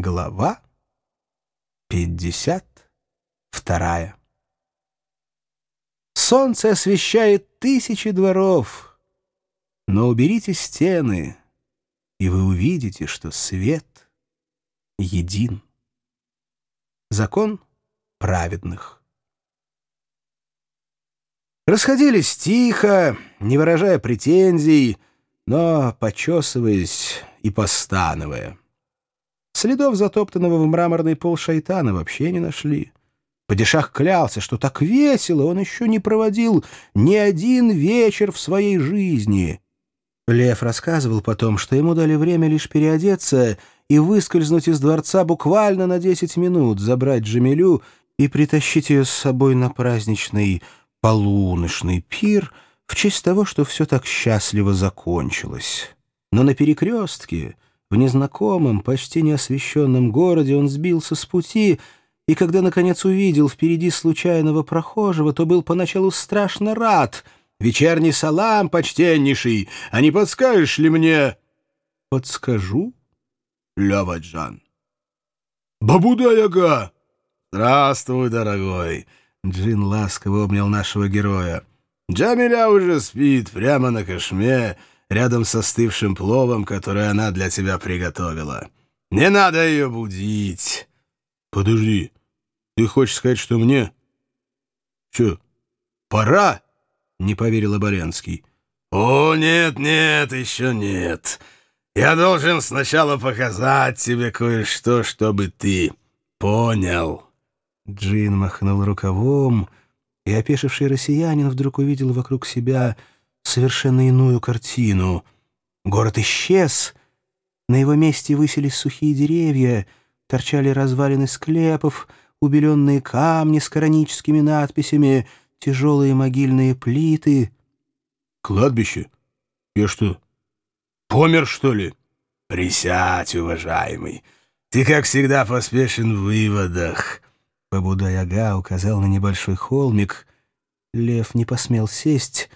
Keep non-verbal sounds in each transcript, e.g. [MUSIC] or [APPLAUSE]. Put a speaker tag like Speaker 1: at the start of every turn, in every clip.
Speaker 1: Глава 52 Солнце освещает тысячи дворов, но уберите стены, и вы увидите, что свет един. Закон праведных. Расходились тихо, не выражая претензий, но почесываясь и постановая. Следов затоптанного в мраморный пол шайтана вообще не нашли. Падишах клялся, что так весело он еще не проводил ни один вечер в своей жизни. Лев рассказывал потом, что ему дали время лишь переодеться и выскользнуть из дворца буквально на 10 минут, забрать Джамилю и притащить ее с собой на праздничный полуночный пир в честь того, что все так счастливо закончилось. Но на перекрестке, в незнакомом, почти неосвещенном городе он сбился с пути — и когда, наконец, увидел впереди случайного прохожего, то был поначалу страшно рад. «Вечерний салам, почтеннейший, а не подскажешь ли мне?» «Подскажу, Леваджан». «Бабуда-яга!» «Здравствуй, дорогой!» Джин ласково обнял нашего героя. «Джамиля уже спит прямо на кошме, рядом со остывшим пловом, который она для тебя приготовила. Не надо ее будить!» «Подожди, ты хочешь сказать, что мне... Что, пора? Не поверил Оболенский. О, нет, нет, еще нет. Я должен сначала показать тебе кое-что, чтобы ты понял. Джин махнул рукавом, и опешивший россиянин вдруг увидел вокруг себя совершенно иную картину. Город исчез, на его месте высились сухие деревья, торчали развалины склепов — убеленные камни с кораническими надписями, тяжелые могильные плиты. «Кладбище? Я что, помер, что ли?» «Присядь, уважаемый. Ты, как всегда, поспешен в выводах». Бабуда-яга указал на небольшой холмик. Лев не посмел сесть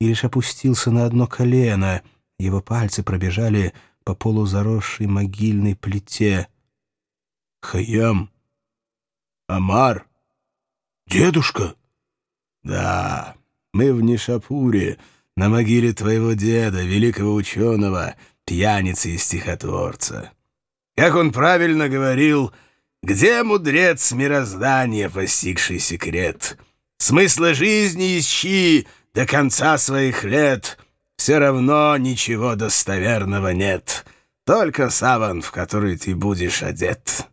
Speaker 1: и лишь опустился на одно колено. Его пальцы пробежали по полузаросшей могильной плите. «Хаям!» Амар? Дедушка? Да, мы в Нишапуре, на могиле твоего деда, великого ученого, пьяницы и стихотворца. Как он правильно говорил, где мудрец мироздания, постигший секрет? Смысла жизни ищи до конца своих лет, все равно ничего достоверного нет, только саван, в который ты будешь одет».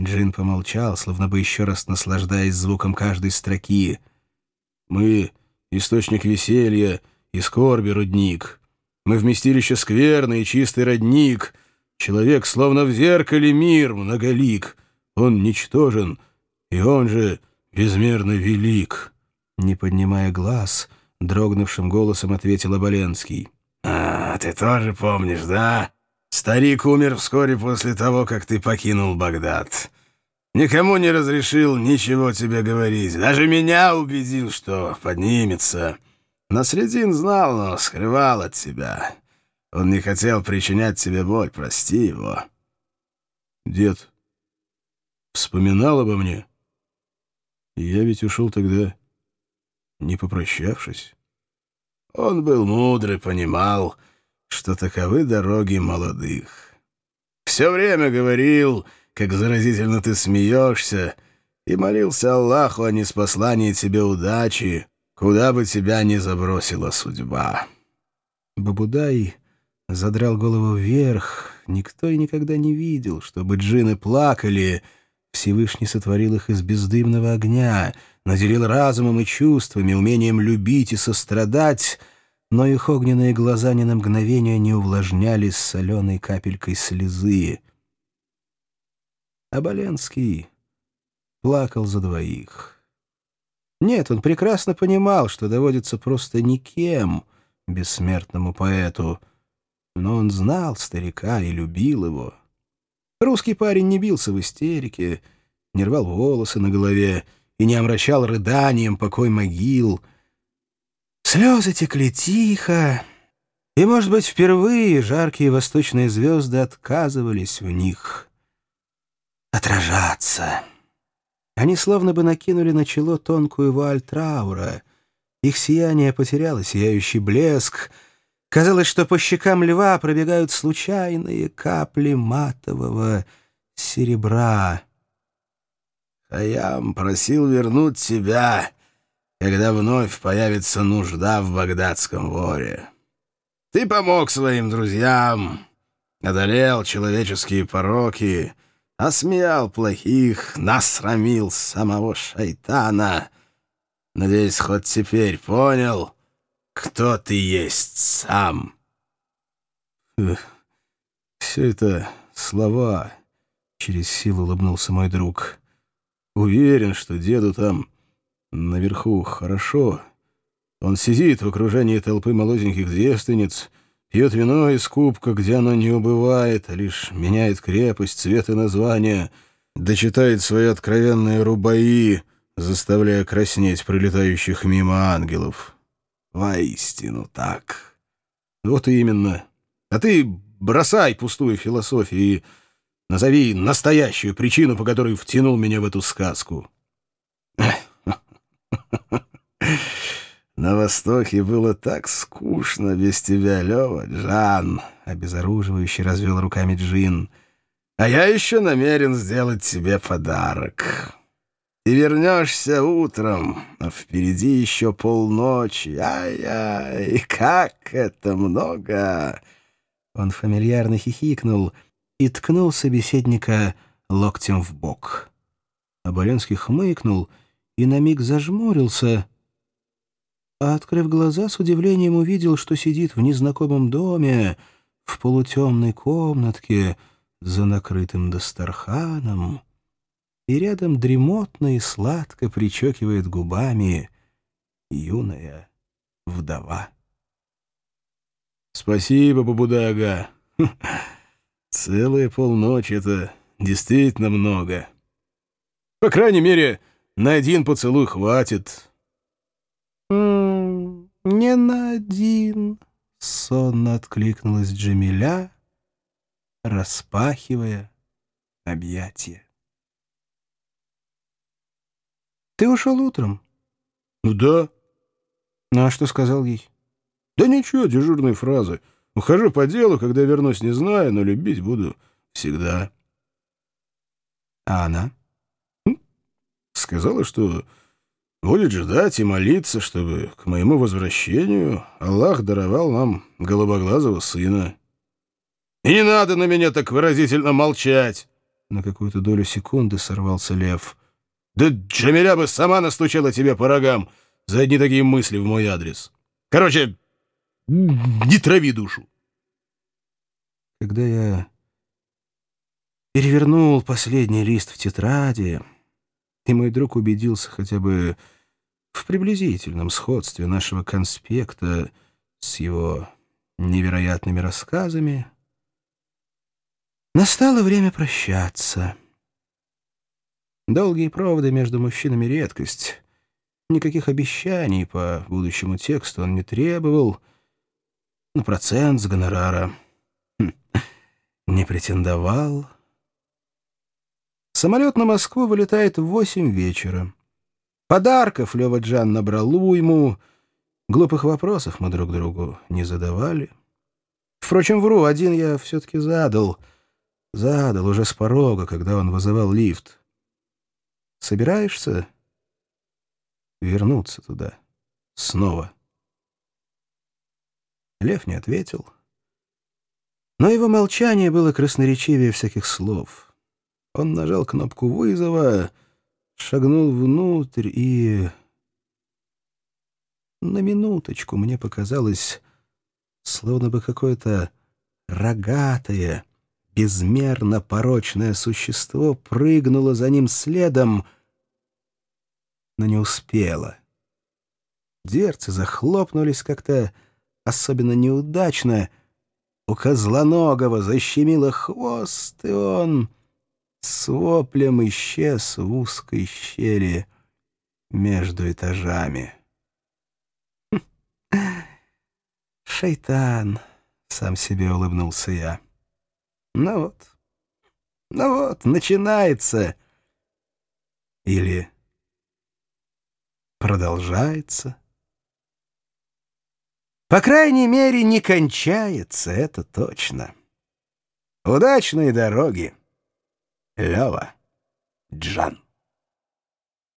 Speaker 1: Джин помолчал, словно бы еще раз наслаждаясь звуком каждой строки. «Мы — источник веселья и скорби, рудник. Мы вместилище скверный и чистый родник. Человек, словно в зеркале мир, многолик. Он ничтожен, и он же безмерно велик». Не поднимая глаз, дрогнувшим голосом ответил Оболенский. «А, ты тоже помнишь, да?» Старик умер вскоре после того, как ты покинул Багдад. Никому не разрешил ничего тебе говорить. Даже меня убедил, что поднимется. Насредин знал, но скрывал от тебя. Он не хотел причинять тебе боль, прости его. Дед вспоминал обо мне. Я ведь ушел тогда, не попрощавшись. Он был мудрый, понимал, что таковы дороги молодых. Все время говорил, как заразительно ты смеешься, и молился Аллаху о неспослании тебе удачи, куда бы тебя ни забросила судьба. Бабудай задрал голову вверх. Никто и никогда не видел, чтобы джины плакали. Всевышний сотворил их из бездымного огня, наделил разумом и чувствами, умением любить и сострадать — но их огненные глаза ни на мгновение не увлажнялись соленой капелькой слезы. Оболенский плакал за двоих. Нет, он прекрасно понимал, что доводится просто никем, бессмертному поэту, но он знал старика и любил его. Русский парень не бился в истерике, не рвал волосы на голове и не омрачал рыданием покой могил — Слезы текли тихо, и, может быть, впервые жаркие восточные звезды отказывались в них. отражаться. Они словно бы накинули на чело тонкую вуаль траура. Их сияние потеряло сияющий блеск. Казалось, что по щекам льва пробегают случайные капли матового серебра. Хаям просил вернуть тебя, когда вновь появится нужда в багдадском воре. Ты помог своим друзьям, одолел человеческие пороки, осмеял плохих, насрамил самого шайтана. Надеюсь, хоть теперь понял, кто ты есть сам. Все это слова, — через силу улыбнулся мой друг. Уверен, что деду там наверху хорошо. Он сидит в окружении толпы молоденьких девственниц, пьет вино из кубка, где оно не убывает, а лишь меняет крепость, цвет и название, дочитает свои откровенные рубаи, заставляя краснеть пролетающих мимо ангелов. Воистину так. Вот именно. А ты бросай пустую философию и Назови настоящую причину, по которой втянул меня в эту сказку. На Востоке было так скучно без тебя, Лева, Джан, — обезоруживающе развел руками Джин. А я еще намерен сделать тебе подарок. Ты вернешься утром, а впереди еще полночи. Ай-яй, как это много! Он фамильярно хихикнул — и ткнул собеседника локтем в бок. Оболенский хмыкнул и на миг зажмурился, а, открыв глаза, с удивлением увидел, что сидит в незнакомом доме, в полутемной комнатке, за накрытым Дастарханом, и рядом дремотно и сладко причокивает губами юная вдова. «Спасибо, Бабудага!» [LAUGHS] Целая полночь — это действительно много. По крайней мере, на один поцелуй хватит. «М -м, «Не на один», — сонно откликнулась Джамиля, распахивая объятия. «Ты ушел утром?» «Ну да». «Ну а что сказал ей?» «Да ничего, дежурные фразы». Ухожу по делу, когда вернусь, не знаю, но любить буду всегда. А она? Сказала, что будет ждать и молиться, чтобы к моему возвращению Аллах даровал нам голубоглазого сына. И не надо на меня так выразительно молчать. На какую-то долю секунды сорвался лев. Да Джамиля бы сама настучала тебе по рогам за одни такие мысли в мой адрес. Короче, не трави душу. Когда я перевернул последний лист в тетради, и мой друг убедился хотя бы в приблизительном сходстве нашего конспекта с его невероятными рассказами, настало время прощаться. Долгие проводы между мужчинами — редкость. Никаких обещаний по будущему тексту он не требовал — на процент с гонорара. Хм, не претендовал. Самолет на Москву вылетает в восемь вечера. Подарков Лева Джан набрал уйму. Глупых вопросов мы друг другу не задавали. Впрочем, вру, один я все-таки задал. Задал уже с порога, когда он вызывал лифт. Собираешься вернуться туда снова? Лев не ответил. Но его молчание было красноречивее всяких слов. Он нажал кнопку вызова, шагнул внутрь и... На минуточку мне показалось, словно бы какое-то рогатое, безмерно порочное существо прыгнуло за ним следом, но не успело. Дверцы захлопнулись как-то особенно неудачно. У козлоногого защемило хвост, и он с воплем исчез в узкой щели между этажами. «Шайтан!» — сам себе улыбнулся я. «Ну вот, Ну вот, начинается или продолжается. По крайней мере, не кончается, это точно. Удачной дороги, Лева Джан.